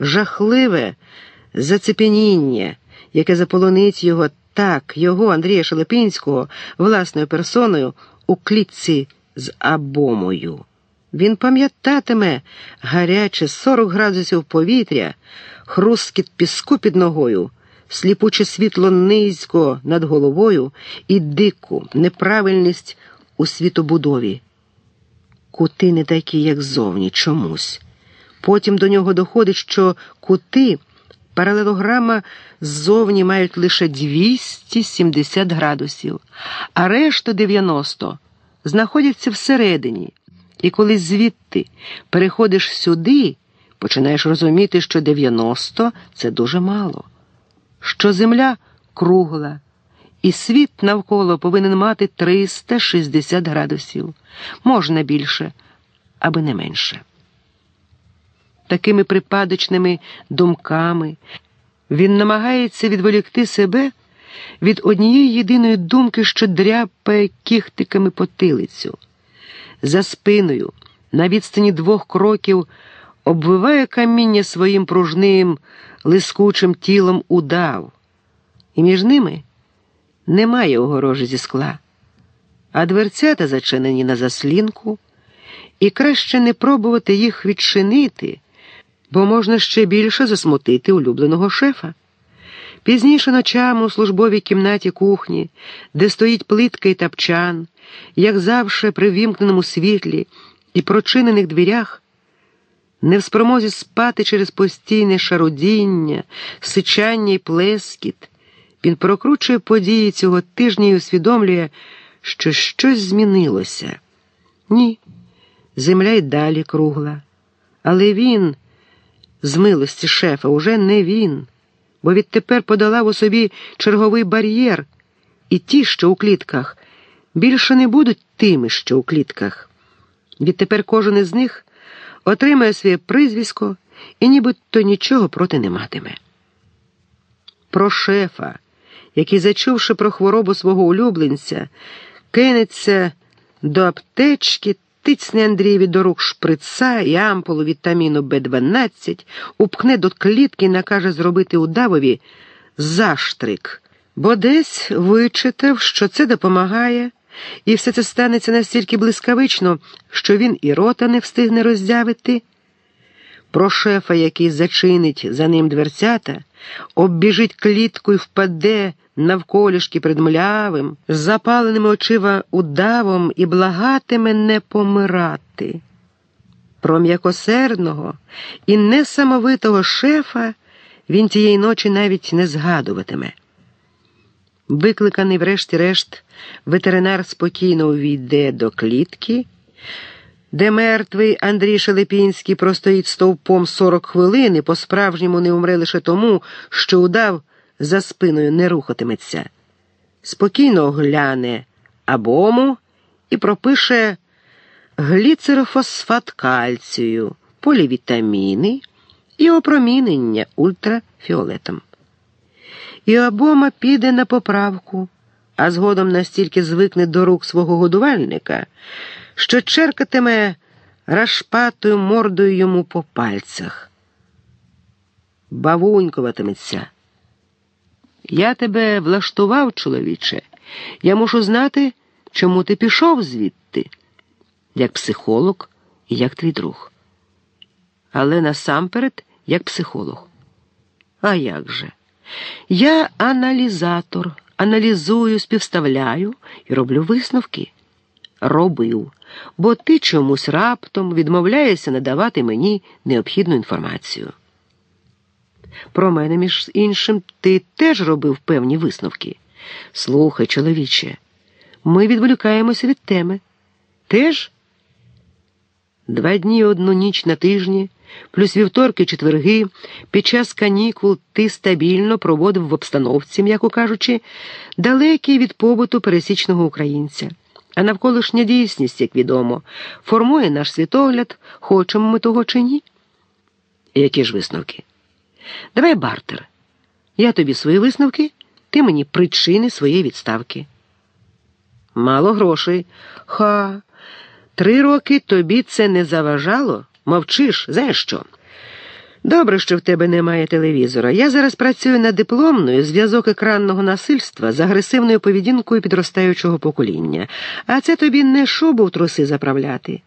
жахливе зацепеніння, яке заполонить його так, його, Андрія Шелепінського, власною персоною у клітці з абомою. Він пам'ятатиме гаряче 40 градусів повітря, хрускіт піску під ногою, сліпуче світло низько над головою і дику неправильність у світобудові. Кути не такі, як зовні, чомусь. Потім до нього доходить, що кути паралелограма ззовні мають лише 270 градусів, а решта 90 знаходяться всередині. І коли звідти переходиш сюди, починаєш розуміти, що 90 це дуже мало, що земля кругла, і світ навколо повинен мати 360 градусів, можна більше, аби не менше. Такими припадочними думками. Він намагається відволікти себе від однієї єдиної думки, що дряпає кіхтиками потилицю. За спиною, на відстані двох кроків, обвиває каміння своїм пружним, лискучим тілом удав, і між ними немає огорожі зі скла, а дверцята зачинені на заслінку, і краще не пробувати їх відчинити, бо можна ще більше засмутити улюбленого шефа. Пізніше ночами у службовій кімнаті кухні, де стоїть плитка і тапчан, як завше при вімкненому світлі і прочинених дверях, не в спромозі спати через постійне шарудіння, сичання і плескіт, він прокручує події цього тижня і усвідомлює, що щось змінилося. Ні, земля й далі кругла. Але він, з милості шефа, уже не він бо відтепер подолав у собі черговий бар'єр, і ті, що у клітках, більше не будуть тими, що у клітках. Відтепер кожен із них отримає своє призвісько і нібито нічого проти не матиме. Про шефа, який, зачувши про хворобу свого улюбленця, кинеться до аптечки тицне Андрієві до рук шприца і ампулу вітаміну Б12, упхне до клітки і накаже зробити удавові заштрик, бо десь вичитав, що це допомагає, і все це станеться настільки блискавично, що він і рота не встигне роздявити. Про шефа, який зачинить за ним дверцята, оббіжить клітку і впаде навколішки перед млявим, з запаленими очима удавом і благатиме не помирати. Про м'якосердного і несамовитого шефа він тієї ночі навіть не згадуватиме. Викликаний, врешті-решт, ветеринар спокійно увійде до клітки, де мертвий Андрій Шелепінський простоїть стовпом 40 хвилин і по-справжньому не умре лише тому, що удав за спиною не рухатиметься. Спокійно огляне абому і пропише гліцерофосфат кальцію, полівітаміни і опромінення ультрафіолетом. І обома піде на поправку, а згодом настільки звикне до рук свого годувальника, що черкатиме рашпатою мордою йому по пальцях. Бавунькуватиметься. Я тебе влаштував, чоловіче. Я мушу знати, чому ти пішов звідти, як психолог і як твій друг. Але насамперед, як психолог. А як же? Я аналізатор, аналізую, співставляю і роблю висновки. Робив, бо ти чомусь раптом відмовляєшся надавати мені необхідну інформацію. Про мене, між іншим, ти теж робив певні висновки. Слухай, чоловіче, ми відволікаємося від теми. Теж? Два дні одну ніч на тижні, плюс вівторки, четверги, під час канікул ти стабільно проводив в обстановці, м'яко кажучи, далекий від побуту пересічного українця. А навколишня дійсність, як відомо, формує наш світогляд, хочемо ми того чи ні. Які ж висновки? Давай бартер. Я тобі свої висновки, ти мені причини своєї відставки. Мало грошей. Ха. Три роки тобі це не заважало? Мовчиш, за що? Добре, що в тебе немає телевізора. Я зараз працюю над дипломною зв'язок екранного насильства з агресивною поведінкою підростаючого покоління. А це тобі не шобу в труси заправляти.